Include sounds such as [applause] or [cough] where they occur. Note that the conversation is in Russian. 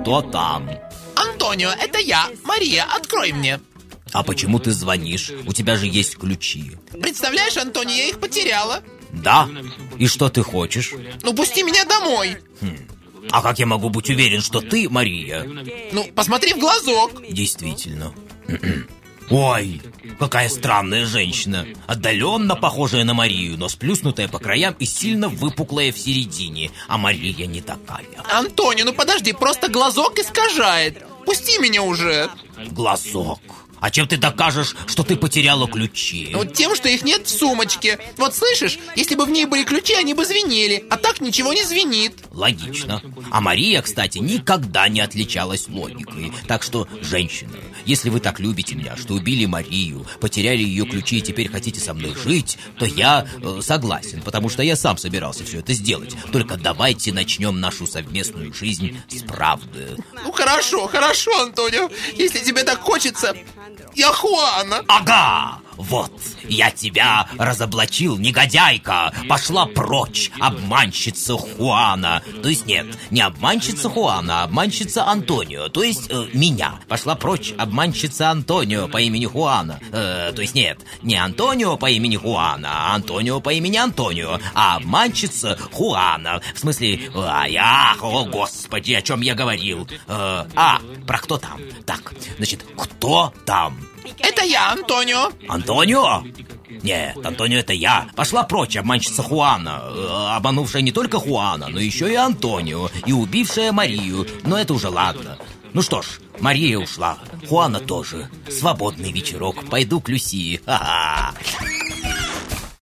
Кто там? Антонио, это я. Мария, открой мне. А почему ты звонишь? У тебя же есть ключи. Представляешь, Антонио, я их потеряла. Да? И что ты хочешь? Ну, пусти меня домой. А как я могу быть уверен, что ты Мария? Ну, посмотри в глазок. Действительно. [clears throat] Ой, какая странная женщина. Отдаленно похожая на Марию, но сплюснутая по краям и сильно выпуклая в середине. А Мария не такая. Антонио, ну подожди, просто глазок искажает. Пусти меня уже. Глазок. А чем ты докажешь, что ты потеряла ключи? Ну, тем, что их нет в сумочке. Вот слышишь, если бы в ней были ключи, они бы звенели. А так ничего не звенит. Логично. А Мария, кстати, никогда не отличалась логикой. Так что, женщина, если вы так любите меня, что убили Марию, потеряли ее ключи и теперь хотите со мной жить, то я э, согласен, потому что я сам собирался все это сделать. Только давайте начнем нашу совместную жизнь с правды. Ну, хорошо, хорошо, Антонио. Если тебе так хочется, я Хуана. Ага, вот, я тебя разоблачил, негодяйка. Пошла прочь, обманщица Хуана. То есть нет, не обманщица Хуана, а обманщица Антонио. То есть э, меня. Пошла прочь, обманщица Антонио по имени Хуана. Э, то есть нет, не Антонио по имени Хуана, а Антонио по имени Антонио, а обманщица Хуана. В смысле, ай, ах, о господи, о чем я говорил. Э, а, про кто там? Так, значит, кто там? Это я, Антонио. Антонио? Нет, Антонио это я. Пошла прочь, обманщица Хуана. Э, Обманувшая не только Хуана, но еще и Антонио. И убившая Марию. Но это уже ладно. Ну что ж, Мария ушла. Хуана тоже. Свободный вечерок. Пойду к Люсии. Ха-ха.